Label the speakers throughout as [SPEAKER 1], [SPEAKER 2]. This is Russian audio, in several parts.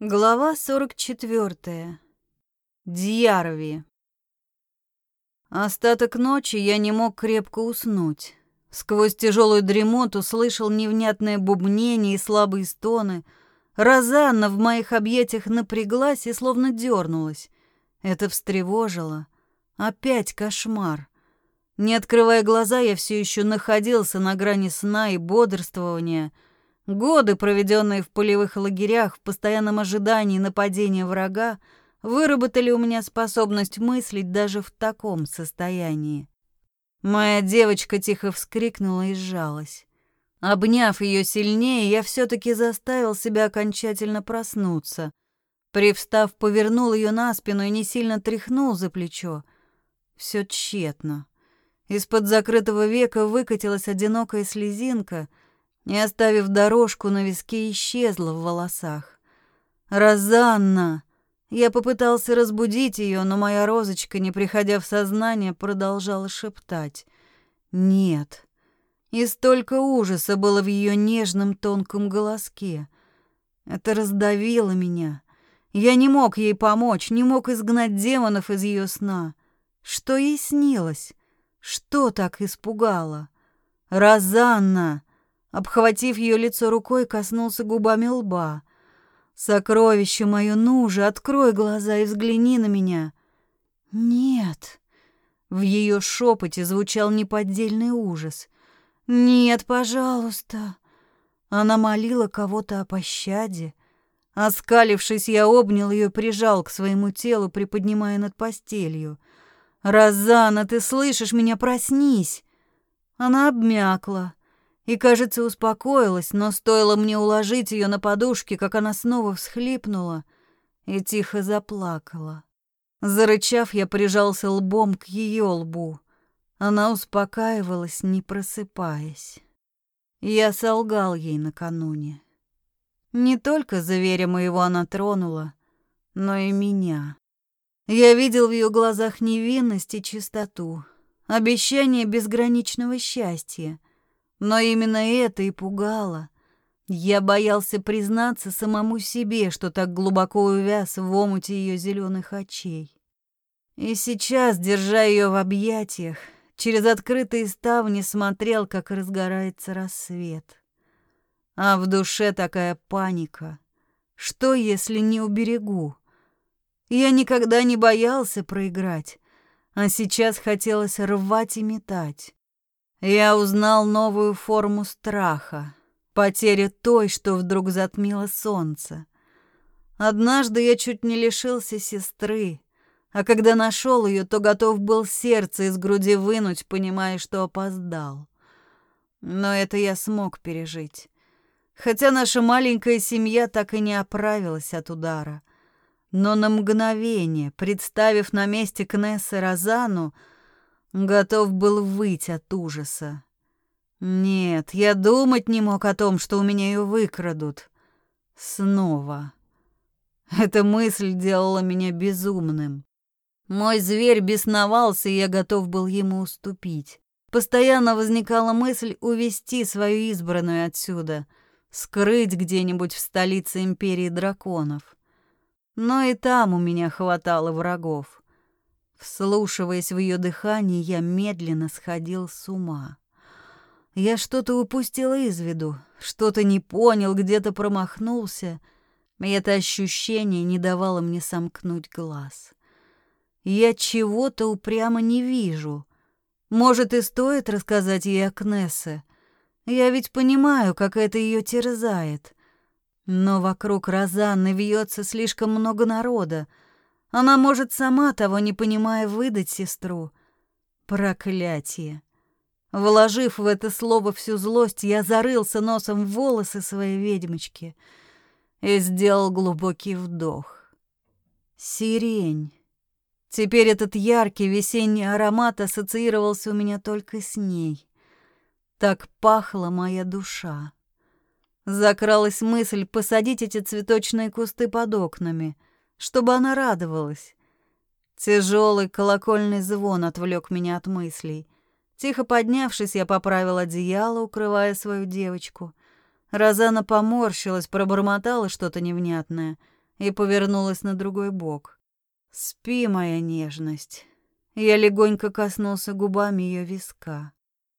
[SPEAKER 1] Глава 44. Дьярви. Остаток ночи я не мог крепко уснуть. Сквозь тяжелую дремоту слышал невнятное бубнение и слабые стоны. Розанна в моих объятиях напряглась и словно дернулась. Это встревожило. Опять кошмар. Не открывая глаза, я все еще находился на грани сна и бодрствования — Годы, проведенные в полевых лагерях в постоянном ожидании нападения врага, выработали у меня способность мыслить даже в таком состоянии. Моя девочка тихо вскрикнула и сжалась. Обняв ее сильнее, я все-таки заставил себя окончательно проснуться. Привстав, повернул ее на спину и не сильно тряхнул за плечо. Все тщетно. Из-под закрытого века выкатилась одинокая слезинка — не оставив дорожку на виске, исчезла в волосах. «Розанна!» Я попытался разбудить ее, но моя розочка, не приходя в сознание, продолжала шептать. «Нет». И столько ужаса было в ее нежном тонком голоске. Это раздавило меня. Я не мог ей помочь, не мог изгнать демонов из ее сна. Что ей снилось? Что так испугало? «Розанна!» Обхватив ее лицо рукой, коснулся губами лба. «Сокровище мое, ну же, открой глаза и взгляни на меня!» «Нет!» В ее шепоте звучал неподдельный ужас. «Нет, пожалуйста!» Она молила кого-то о пощаде. Оскалившись, я обнял ее, прижал к своему телу, приподнимая над постелью. «Розана, ты слышишь меня? Проснись!» Она обмякла и, кажется, успокоилась, но стоило мне уложить ее на подушке, как она снова всхлипнула и тихо заплакала. Зарычав, я прижался лбом к ее лбу. Она успокаивалась, не просыпаясь. Я солгал ей накануне. Не только зверя моего она тронула, но и меня. Я видел в ее глазах невинность и чистоту, обещание безграничного счастья — но именно это и пугало. Я боялся признаться самому себе, что так глубоко увяз в омуте ее зеленых очей. И сейчас, держа ее в объятиях, через открытые ставни смотрел, как разгорается рассвет. А в душе такая паника. Что, если не уберегу? Я никогда не боялся проиграть, а сейчас хотелось рвать и метать. Я узнал новую форму страха, потеря той, что вдруг затмило солнце. Однажды я чуть не лишился сестры, а когда нашел ее, то готов был сердце из груди вынуть, понимая, что опоздал. Но это я смог пережить. Хотя наша маленькая семья так и не оправилась от удара. Но на мгновение, представив на месте Кнесса Розану, Готов был выйти от ужаса. Нет, я думать не мог о том, что у меня ее выкрадут. Снова. Эта мысль делала меня безумным. Мой зверь бесновался, и я готов был ему уступить. Постоянно возникала мысль увести свою избранную отсюда, скрыть где-нибудь в столице империи драконов. Но и там у меня хватало врагов. Вслушиваясь в ее дыхание, я медленно сходил с ума. Я что-то упустил из виду, что-то не понял, где-то промахнулся, и это ощущение не давало мне сомкнуть глаз. Я чего-то упрямо не вижу. Может, и стоит рассказать ей о Кнессе. Я ведь понимаю, как это ее терзает. Но вокруг Розанны вьется слишком много народа, она может сама, того не понимая, выдать сестру. Проклятие. Вложив в это слово всю злость, я зарылся носом в волосы своей ведьмочки и сделал глубокий вдох. Сирень. Теперь этот яркий весенний аромат ассоциировался у меня только с ней. Так пахла моя душа. Закралась мысль посадить эти цветочные кусты под окнами — чтобы она радовалась. Тяжелый колокольный звон отвлек меня от мыслей. Тихо поднявшись, я поправил одеяло, укрывая свою девочку. Розана поморщилась, пробормотала что-то невнятное. и повернулась на другой бок. «Спи, моя нежность». Я легонько коснулся губами ее виска.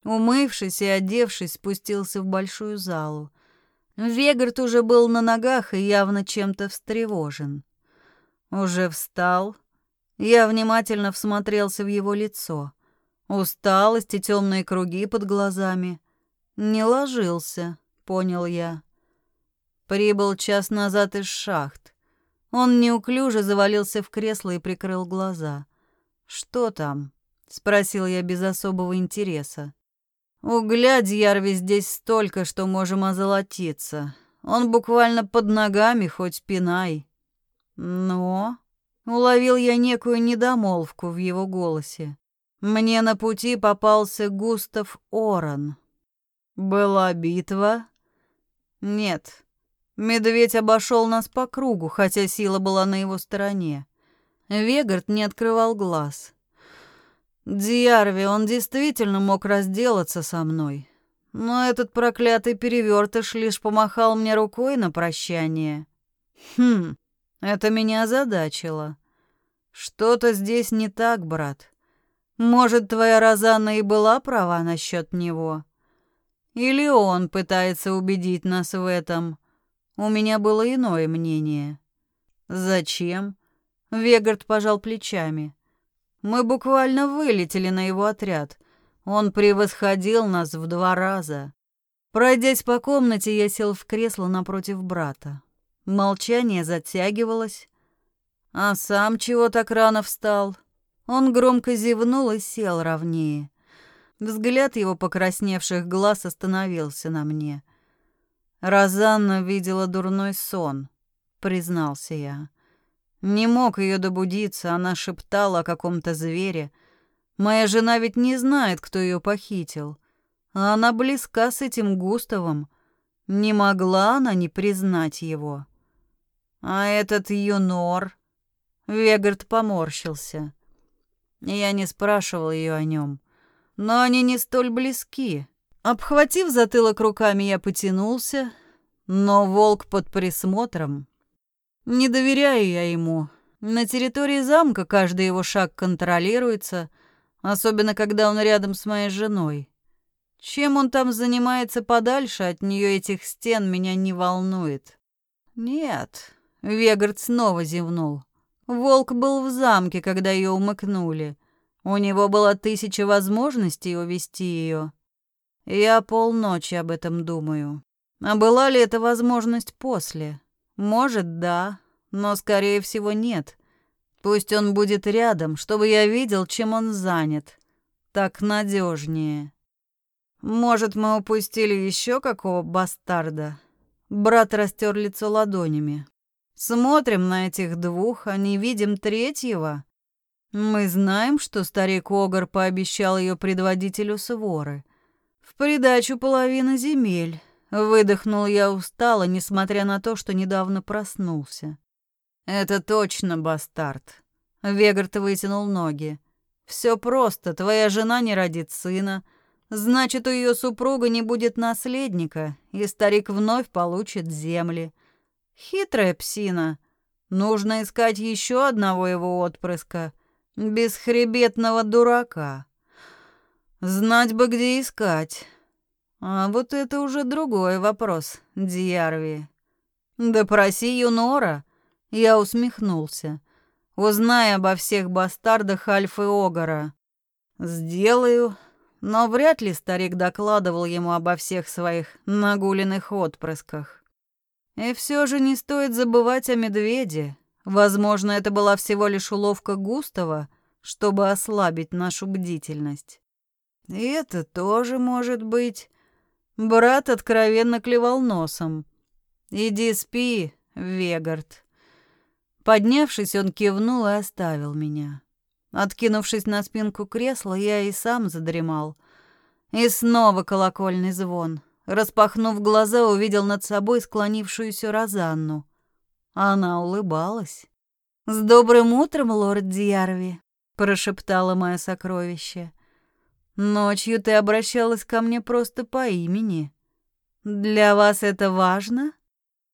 [SPEAKER 1] Умывшись и одевшись, спустился в большую залу. Вегард уже был на ногах и явно чем-то встревожен. Уже встал. Я внимательно всмотрелся в его лицо. Усталость и темные круги под глазами. Не ложился, понял я. Прибыл час назад из шахт. Он неуклюже завалился в кресло и прикрыл глаза. «Что там?» — спросил я без особого интереса. «Угля, Дьярви, здесь столько, что можем озолотиться. Он буквально под ногами, хоть пинай». Но уловил я некую недомолвку в его голосе. Мне на пути попался Густав Оран. Была битва? Нет. Медведь обошел нас по кругу, хотя сила была на его стороне. Вегард не открывал глаз. Диарви, он действительно мог разделаться со мной. Но этот проклятый перевертыш лишь помахал мне рукой на прощание. Хм, это меня озадачило. Что-то здесь не так, брат. Может, твоя Розанна и была права насчет него? Или он пытается убедить нас в этом? У меня было иное мнение. Зачем? Вегард пожал плечами. Мы буквально вылетели на его отряд. Он превосходил нас в два раза. Пройдясь по комнате, я сел в кресло напротив брата. Молчание затягивалось. А сам чего так рано встал? Он громко зевнул и сел ровнее. Взгляд его покрасневших глаз остановился на мне. Розанна видела дурной сон, признался я. Не мог ее добудиться, она шептала о каком-то звере. Моя жена ведь не знает, кто ее похитил. А она близка с этим Густавом. Не могла она не признать его. А этот юнор... Вегард поморщился. Я не спрашивал ее о нем. Но они не столь близки. Обхватив затылок руками, я потянулся, но волк под присмотром. Не доверяю я ему. На территории замка каждый его шаг контролируется, особенно когда он рядом с моей женой. Чем он там занимается подальше от нее этих стен, меня не волнует. Нет, Вегард снова зевнул. Волк был в замке, когда ее умыкнули. У него было тысяча возможностей увести ее. Я полночи об этом думаю. А была ли эта возможность после? Может, да, но, скорее всего, нет. Пусть он будет рядом, чтобы я видел, чем он занят. Так надежнее. Может, мы упустили еще какого бастарда? Брат растер лицо ладонями. Смотрим на этих двух, а не видим третьего. Мы знаем, что старик Огар пообещал ее предводителю своры. В придачу половины земель. Выдохнул я устало, несмотря на то, что недавно проснулся. Это точно бастард. Вегард вытянул ноги. Все просто, твоя жена не родит сына, значит, у ее супруга не будет наследника, и старик вновь получит земли. Хитрая псина. Нужно искать еще одного его отпрыска, бесхребетного дурака. Знать бы, где искать. А вот это уже другой вопрос, Дьярви. Допроси Юнора. Я усмехнулся. Узнай обо всех бастардах Альфы Огара. Сделаю, но вряд ли старик докладывал ему обо всех своих нагуленных отпрысках. И все же не стоит забывать о медведе. Возможно, это была всего лишь уловка Густава, чтобы ослабить нашу бдительность. И это тоже может быть. Брат откровенно клевал носом. Иди спи, Вегард. Поднявшись, он кивнул и оставил меня. Откинувшись на спинку кресла, я и сам задремал. И снова колокольный звон. Распахнув глаза, увидел над собой склонившуюся Розанну. Она улыбалась. «С добрым утром, лорд Дьярви!» — прошептала мое сокровище. Ночью ты обращалась ко мне просто по имени. Для вас это важно?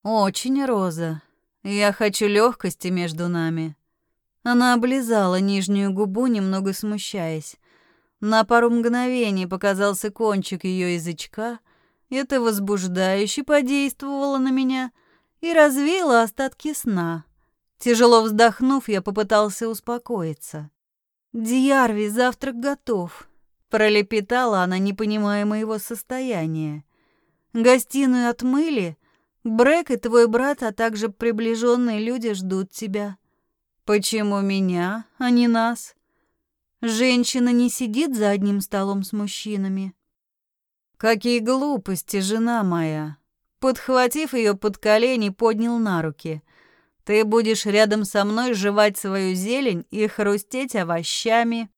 [SPEAKER 1] Очень, Роза. Я хочу легкости между нами. Она облизала нижнюю губу, немного смущаясь. На пару мгновений показался кончик ее язычка. Это возбуждающе подействовало на меня и развеяло остатки сна. Тяжело вздохнув, я попытался успокоиться. «Дьярви, завтрак готов», — пролепетала она, не понимая моего состояния. «Гостиную отмыли, Брэк и твой брат, а также приближенные люди ждут тебя. Почему меня, а не нас? Женщина не сидит за одним столом с мужчинами. Какие глупости, жена моя. Подхватив ее под колени, поднял на руки. Ты будешь рядом со мной жевать свою зелень и хрустеть овощами.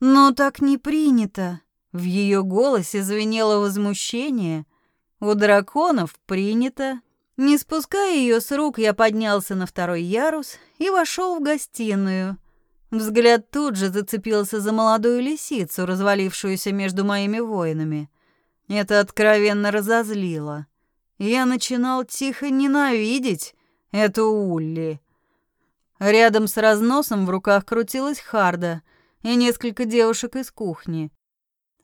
[SPEAKER 1] Но так не принято. В ее голосе звенело возмущение — у драконов принято. Не спуская ее с рук, я поднялся на второй ярус и вошел в гостиную. Взгляд тут же зацепился за молодую лисицу, развалившуюся между моими воинами. Это откровенно разозлило. Я начинал тихо ненавидеть эту Улли. Рядом с разносом в руках крутилась Харда и несколько девушек из кухни.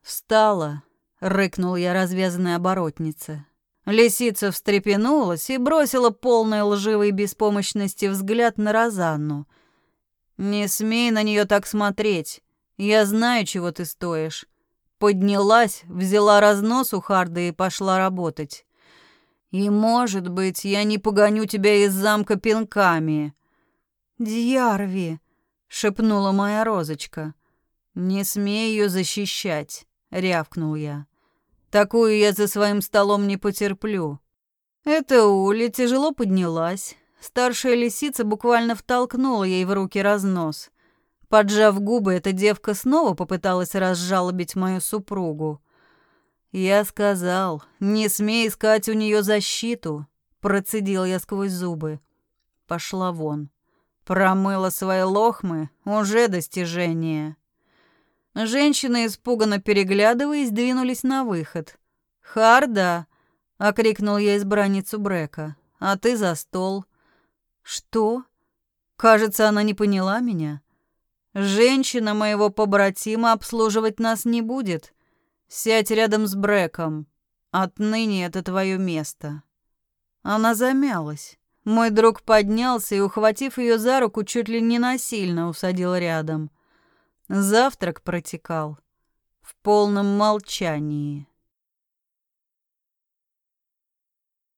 [SPEAKER 1] Встала, рыкнул я развязанной оборотнице. Лисица встрепенулась и бросила полной лживой беспомощности взгляд на Розанну. «Не смей на нее так смотреть. Я знаю, чего ты стоишь». Поднялась, взяла разнос у Харды и пошла работать. «И, может быть, я не погоню тебя из замка пинками». «Дьярви», — шепнула моя розочка. «Не смей ее защищать», — рявкнул я. Такую я за своим столом не потерплю. Эта Уля тяжело поднялась. Старшая лисица буквально втолкнула ей в руки разнос. Поджав губы, эта девка снова попыталась разжалобить мою супругу. Я сказал, не смей искать у нее защиту, процедил я сквозь зубы. Пошла вон. Промыла свои лохмы, уже достижение. Женщины, испуганно переглядываясь, двинулись на выход. «Харда!» — окрикнул я избранницу Брека. «А ты за стол». «Что?» Кажется, она не поняла меня. «Женщина моего побратима обслуживать нас не будет. Сядь рядом с Бреком. Отныне это твое место». Она замялась. Мой друг поднялся и, ухватив ее за руку, чуть ли не насильно усадил рядом. Завтрак протекал в полном молчании.